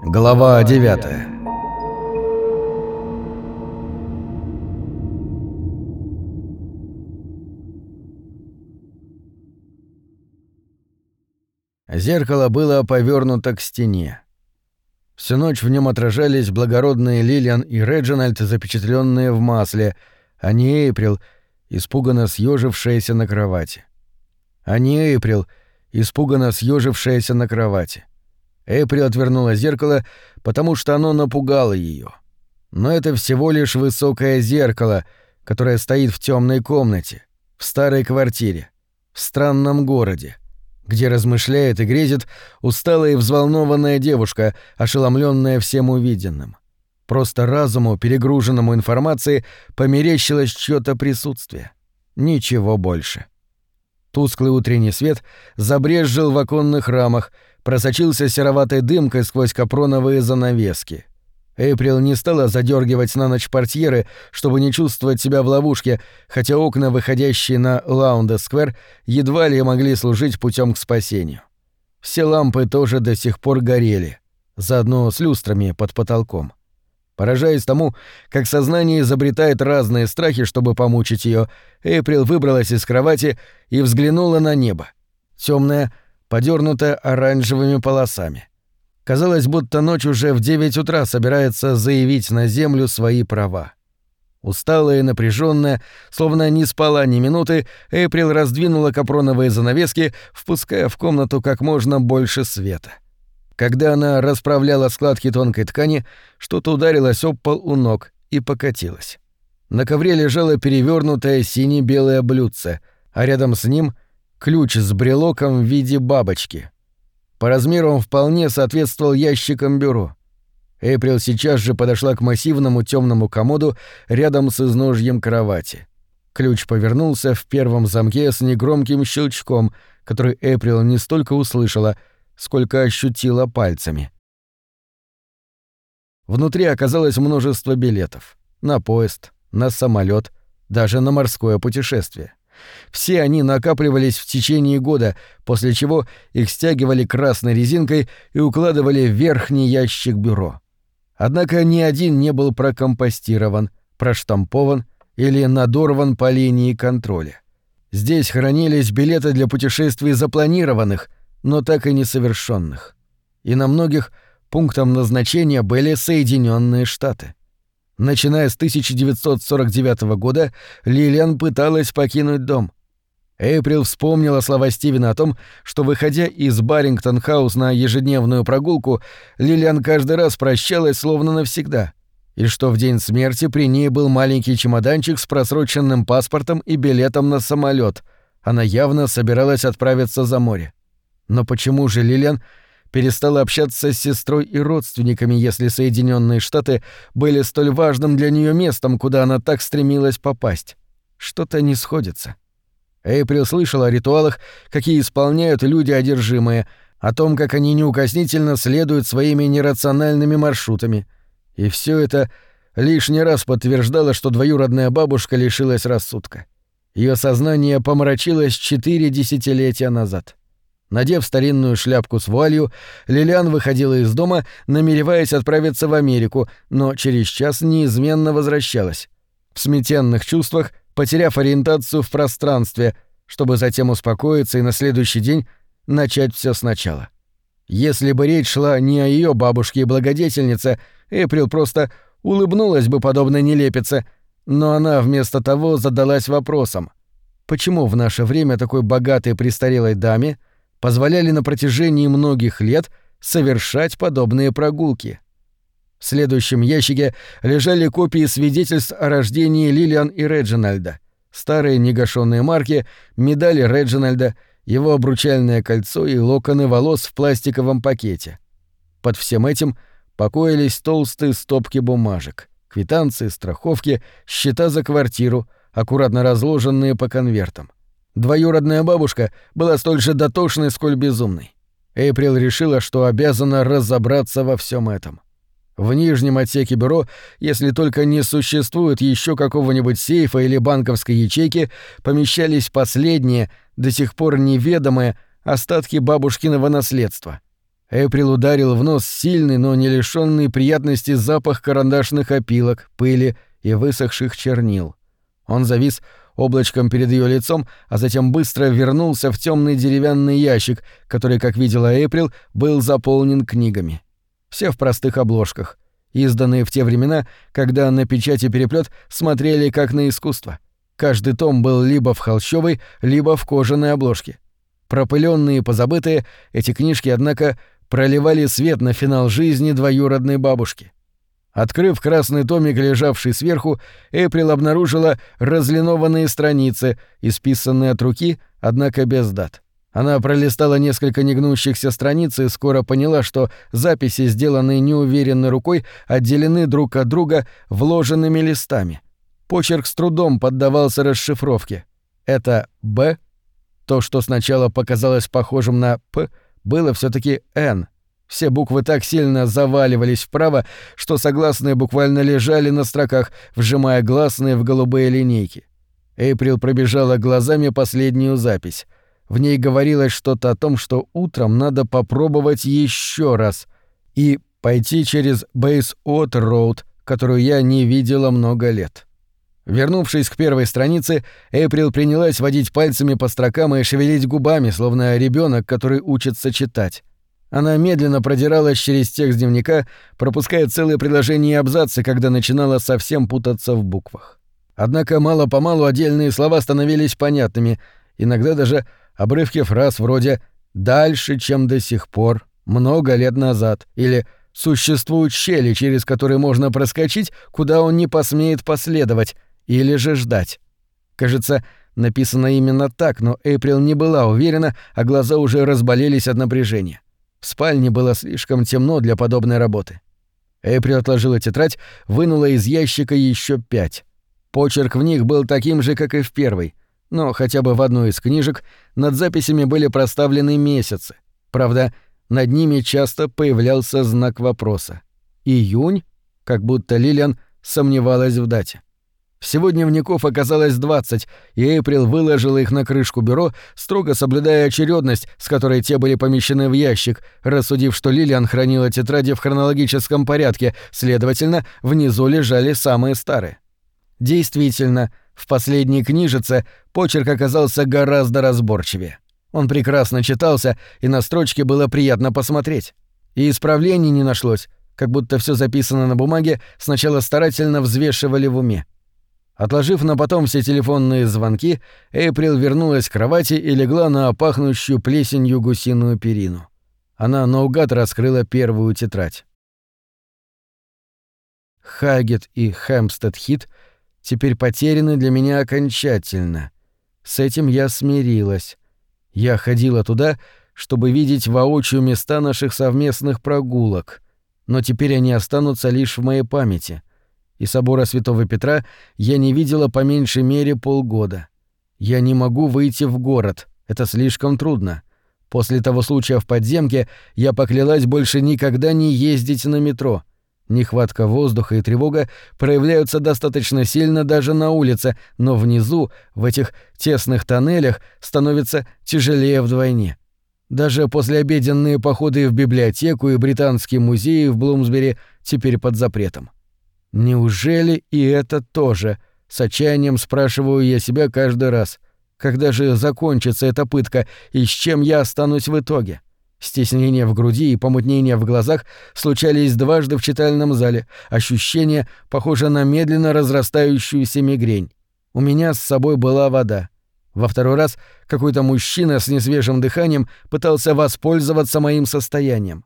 Глава 9 Зеркало было повернуто к стене. Всю ночь в нем отражались благородные Лилиан и Реджинальд, запечатленные в масле, а не Эйприл, испуганно съежившаяся на кровати. А не Эйприл, испуганно съежившаяся на кровати. Эйприл отвернула зеркало, потому что оно напугало ее. Но это всего лишь высокое зеркало, которое стоит в темной комнате, в старой квартире, в странном городе, где размышляет и грезит усталая и взволнованная девушка, ошеломленная всем увиденным. Просто разуму, перегруженному информацией, померещилось чьё-то присутствие. Ничего больше. Тусклый утренний свет забрезжил в оконных рамах, просочился сероватой дымкой сквозь капроновые занавески. Эйприл не стала задергивать на ночь портьеры, чтобы не чувствовать себя в ловушке, хотя окна, выходящие на Лаунда-сквер, едва ли могли служить путем к спасению. Все лампы тоже до сих пор горели, заодно с люстрами под потолком. Поражаясь тому, как сознание изобретает разные страхи, чтобы помучить ее, Эйприл выбралась из кровати и взглянула на небо. Темное, подернутое оранжевыми полосами. Казалось, будто ночь уже в девять утра собирается заявить на землю свои права. Усталая и напряженная, словно не спала ни минуты, Эйприл раздвинула капроновые занавески, впуская в комнату как можно больше света. — когда она расправляла складки тонкой ткани, что-то ударилось об пол у ног и покатилось. На ковре лежало перевернутое сине-белое блюдце, а рядом с ним — ключ с брелоком в виде бабочки. По размеру он вполне соответствовал ящикам бюро. Эйприл сейчас же подошла к массивному темному комоду рядом с изножьем кровати. Ключ повернулся в первом замке с негромким щелчком, который Эйприл не столько услышала — сколько ощутила пальцами. Внутри оказалось множество билетов. На поезд, на самолет, даже на морское путешествие. Все они накапливались в течение года, после чего их стягивали красной резинкой и укладывали в верхний ящик бюро. Однако ни один не был прокомпостирован, проштампован или надорван по линии контроля. Здесь хранились билеты для путешествий запланированных, но так и несовершенных. И на многих пунктом назначения были Соединенные Штаты. Начиная с 1949 года Лилиан пыталась покинуть дом. Эйприл вспомнила слова Стивена о том, что, выходя из Баррингтон-хаус на ежедневную прогулку, Лилиан каждый раз прощалась словно навсегда, и что в день смерти при ней был маленький чемоданчик с просроченным паспортом и билетом на самолет. Она явно собиралась отправиться за море. Но почему же Лилиан перестала общаться с сестрой и родственниками, если Соединенные Штаты были столь важным для нее местом, куда она так стремилась попасть? Что-то не сходится. Эйприл слышала о ритуалах, какие исполняют люди одержимые, о том, как они неукоснительно следуют своими нерациональными маршрутами. И все это лишний раз подтверждало, что двоюродная бабушка лишилась рассудка. Ее сознание помрачилось четыре десятилетия назад. Надев старинную шляпку с вуалью, Лилиан выходила из дома, намереваясь отправиться в Америку, но через час неизменно возвращалась. В смятенных чувствах, потеряв ориентацию в пространстве, чтобы затем успокоиться и на следующий день начать все сначала. Если бы речь шла не о ее бабушке и благодетельнице, Эприл просто улыбнулась бы подобной нелепице, но она вместо того задалась вопросом, почему в наше время такой богатой престарелой даме — позволяли на протяжении многих лет совершать подобные прогулки. В следующем ящике лежали копии свидетельств о рождении Лилиан и Реджинальда, старые негашенные марки, медали Реджинальда, его обручальное кольцо и локоны волос в пластиковом пакете. Под всем этим покоились толстые стопки бумажек, квитанции, страховки, счета за квартиру, аккуратно разложенные по конвертам. Двоюродная бабушка была столь же дотошной, сколь безумной. Эйприл решила, что обязана разобраться во всем этом. В нижнем отсеке бюро, если только не существует еще какого-нибудь сейфа или банковской ячейки, помещались последние, до сих пор неведомые, остатки бабушкиного наследства. Эприл ударил в нос сильный, но не лишенный приятности запах карандашных опилок, пыли и высохших чернил. Он завис облачком перед ее лицом, а затем быстро вернулся в темный деревянный ящик, который, как видела Эприл, был заполнен книгами. Все в простых обложках, изданные в те времена, когда на печати переплет смотрели как на искусство. Каждый том был либо в холщовой, либо в кожаной обложке. Пропыленные и позабытые, эти книжки, однако, проливали свет на финал жизни двоюродной бабушки. Открыв красный томик, лежавший сверху, Эприл обнаружила разлинованные страницы, исписанные от руки, однако без дат. Она пролистала несколько негнущихся страниц и скоро поняла, что записи, сделанные неуверенной рукой, отделены друг от друга вложенными листами. Почерк с трудом поддавался расшифровке. Это «Б», то, что сначала показалось похожим на «П», было все таки «Н». Все буквы так сильно заваливались вправо, что согласные буквально лежали на строках, вжимая гласные в голубые линейки. Эйприл пробежала глазами последнюю запись. В ней говорилось что-то о том, что утром надо попробовать еще раз и пойти через Бейс От Роуд, которую я не видела много лет. Вернувшись к первой странице, Эйприл принялась водить пальцами по строкам и шевелить губами, словно ребенок, который учится читать. Она медленно продиралась через текст дневника, пропуская целые предложения и абзацы, когда начинала совсем путаться в буквах. Однако мало-помалу отдельные слова становились понятными, иногда даже обрывки фраз вроде «дальше, чем до сих пор», «много лет назад» или «существуют щели, через которые можно проскочить, куда он не посмеет последовать», или же ждать. Кажется, написано именно так, но Эйприл не была уверена, а глаза уже разболелись от напряжения. В спальне было слишком темно для подобной работы. Эйприл отложила тетрадь, вынула из ящика еще пять. Почерк в них был таким же, как и в первой, но хотя бы в одной из книжек над записями были проставлены месяцы. Правда, над ними часто появлялся знак вопроса. Июнь? Как будто Лилиан сомневалась в дате. Всего дневников оказалось 20, и Эйприл выложила их на крышку бюро, строго соблюдая очередность, с которой те были помещены в ящик, рассудив, что Лилиан хранила тетради в хронологическом порядке, следовательно, внизу лежали самые старые. Действительно, в последней книжице почерк оказался гораздо разборчивее. Он прекрасно читался, и на строчке было приятно посмотреть. И исправлений не нашлось, как будто все записано на бумаге сначала старательно взвешивали в уме. Отложив на потом все телефонные звонки, Эйприл вернулась к кровати и легла на пахнущую плесенью гусиную перину. Она наугад раскрыла первую тетрадь. Хагет и Хэмпстед-Хит теперь потеряны для меня окончательно. С этим я смирилась. Я ходила туда, чтобы видеть воочию места наших совместных прогулок, но теперь они останутся лишь в моей памяти — и собора Святого Петра я не видела по меньшей мере полгода. Я не могу выйти в город, это слишком трудно. После того случая в подземке я поклялась больше никогда не ездить на метро. Нехватка воздуха и тревога проявляются достаточно сильно даже на улице, но внизу, в этих тесных тоннелях, становится тяжелее вдвойне. Даже послеобеденные походы в библиотеку и британский музей в Блумсбери теперь под запретом. Неужели и это тоже? С отчаянием спрашиваю я себя каждый раз. Когда же закончится эта пытка и с чем я останусь в итоге? Стеснение в груди и помутнение в глазах случались дважды в читальном зале. Ощущение похоже на медленно разрастающуюся мигрень. У меня с собой была вода. Во второй раз какой-то мужчина с несвежим дыханием пытался воспользоваться моим состоянием.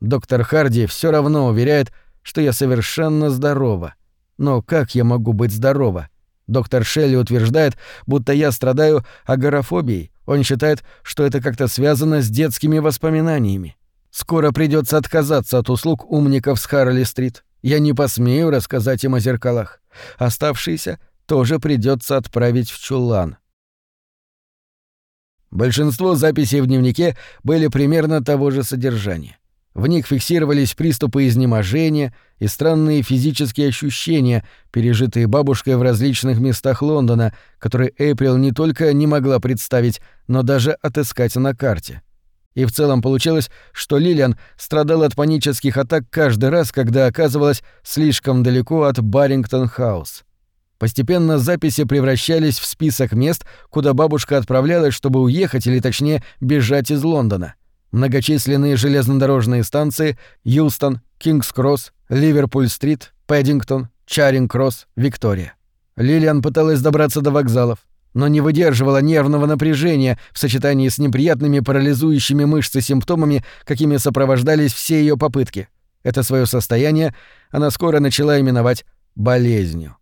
Доктор Харди все равно уверяет, что я совершенно здорова. Но как я могу быть здорова? Доктор Шелли утверждает, будто я страдаю агорафобией. Он считает, что это как-то связано с детскими воспоминаниями. Скоро придется отказаться от услуг умников с Харли-стрит. Я не посмею рассказать им о зеркалах. Оставшиеся тоже придется отправить в чулан. Большинство записей в дневнике были примерно того же содержания. В них фиксировались приступы изнеможения и странные физические ощущения, пережитые бабушкой в различных местах Лондона, которые Эйприл не только не могла представить, но даже отыскать на карте. И в целом получилось, что Лилиан страдала от панических атак каждый раз, когда оказывалась слишком далеко от Баррингтон-хаус. Постепенно записи превращались в список мест, куда бабушка отправлялась, чтобы уехать или точнее бежать из Лондона. Многочисленные железнодорожные станции Юстон, Кингс-Кросс, Ливерпуль-стрит, Пэддингтон, Чаринг-Кросс, Виктория. Лилиан пыталась добраться до вокзалов, но не выдерживала нервного напряжения в сочетании с неприятными парализующими мышцы симптомами, какими сопровождались все ее попытки. Это свое состояние она скоро начала именовать болезнью.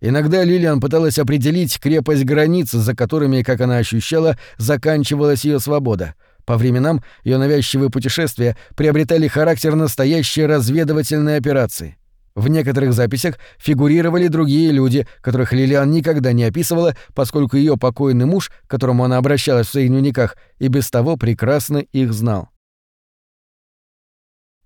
Иногда Лилиан пыталась определить крепость границ, за которыми, как она ощущала, заканчивалась ее свобода. По временам ее навязчивые путешествия приобретали характер настоящей разведывательной операции. В некоторых записях фигурировали другие люди, которых Лилиан никогда не описывала, поскольку ее покойный муж, к которому она обращалась в своих дневниках, и без того прекрасно их знал.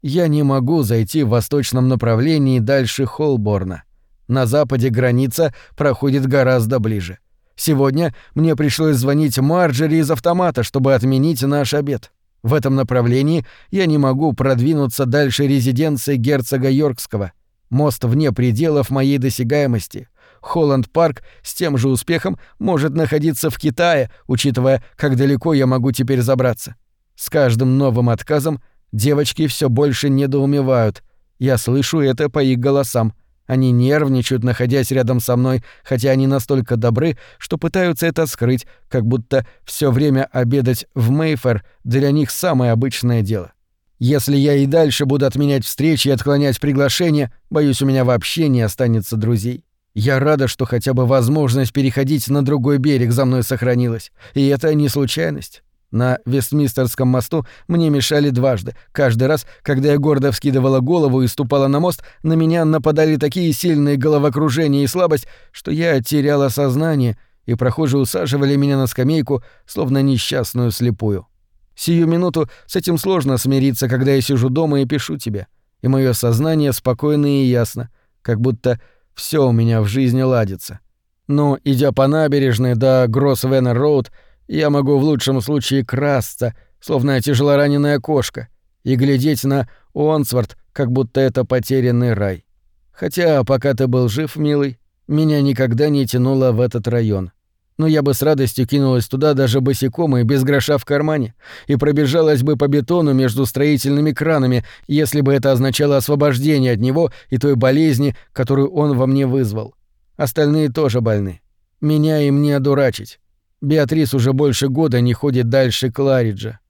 Я не могу зайти в восточном направлении дальше Холборна. На западе граница проходит гораздо ближе. Сегодня мне пришлось звонить Марджери из автомата, чтобы отменить наш обед. В этом направлении я не могу продвинуться дальше резиденции герцога Йоркского — Мост вне пределов моей досягаемости. Холланд-парк с тем же успехом может находиться в Китае, учитывая, как далеко я могу теперь забраться. С каждым новым отказом девочки все больше недоумевают. Я слышу это по их голосам. Они нервничают, находясь рядом со мной, хотя они настолько добры, что пытаются это скрыть, как будто все время обедать в Мейфер для них самое обычное дело. Если я и дальше буду отменять встречи и отклонять приглашения, боюсь, у меня вообще не останется друзей. Я рада, что хотя бы возможность переходить на другой берег за мной сохранилась. И это не случайность. На Вестмистерском мосту мне мешали дважды. Каждый раз, когда я гордо вскидывала голову и ступала на мост, на меня нападали такие сильные головокружения и слабость, что я теряла сознание, и прохожие усаживали меня на скамейку, словно несчастную слепую. Сию минуту с этим сложно смириться, когда я сижу дома и пишу тебе. И мое сознание спокойно и ясно, как будто все у меня в жизни ладится. Но, идя по набережной до Гросс-Веннер-Роуд, я могу в лучшем случае красться, словно тяжелораненая кошка, и глядеть на Уонсворт, как будто это потерянный рай. Хотя, пока ты был жив, милый, меня никогда не тянуло в этот район но я бы с радостью кинулась туда даже босиком и без гроша в кармане, и пробежалась бы по бетону между строительными кранами, если бы это означало освобождение от него и той болезни, которую он во мне вызвал. Остальные тоже больны. Меня им не одурачить. Беатрис уже больше года не ходит дальше Клариджа.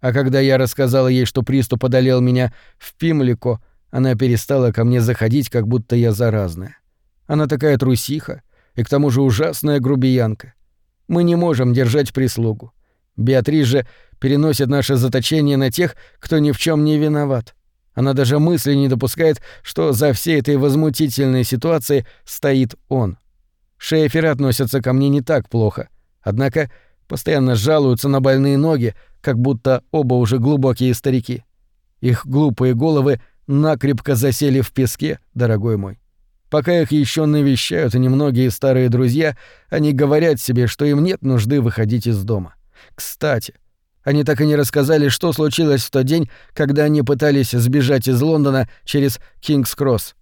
А когда я рассказала ей, что приступ одолел меня в Пимлико, она перестала ко мне заходить, как будто я заразная. Она такая трусиха, и к тому же ужасная грубиянка. Мы не можем держать прислугу. Беатрис же переносит наше заточение на тех, кто ни в чем не виноват. Она даже мысли не допускает, что за всей этой возмутительной ситуацией стоит он. Шейферы относятся ко мне не так плохо, однако постоянно жалуются на больные ноги, как будто оба уже глубокие старики. Их глупые головы накрепко засели в песке, дорогой мой. Пока их еще навещают немногие старые друзья, они говорят себе, что им нет нужды выходить из дома. Кстати, они так и не рассказали, что случилось в тот день, когда они пытались сбежать из Лондона через Кингс-Кросс.